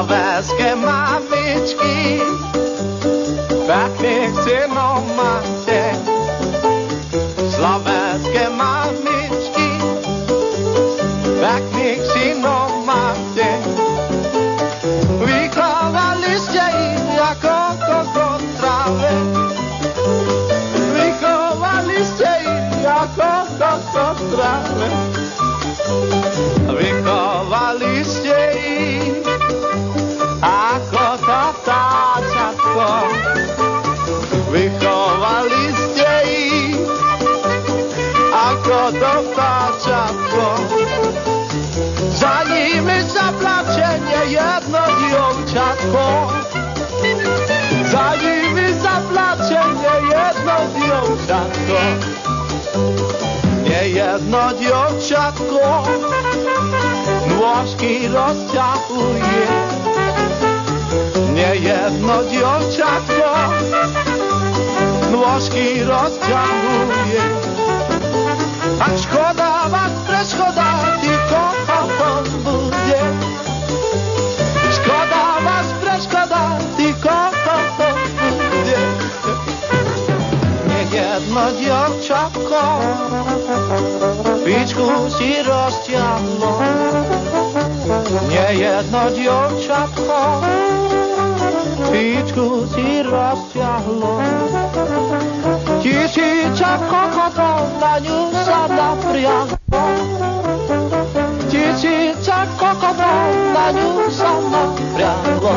obrazkiem mamiczki, tak nie chcę na tło. Za nimi nie jedno dziąciatko, nie jedno dziąciatko. Nłożki rozciapuje, nie jedno dziąciatko. Nłożki rozciapuje. Jedno dievčatko, pičku si rozťahlo. Nie jedno dievčatko, pičku si rozťahlo. Tisíca kokotov na ňu sa napriahlo. Tisíca kokotov na ňu sa napriahlo.